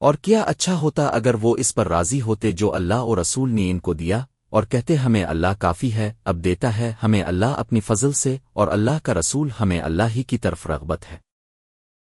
اور کیا اچھا ہوتا اگر وہ اس پر راضی ہوتے جو اللہ اور رسول نے ان کو دیا، اور کہتے ہمیں اللہ کافی ہے، اب دیتا ہے ہمیں اللہ اپنی فضل سے، اور اللہ کا رسول ہمیں اللہ ہی کی طرف رغبت ہے۔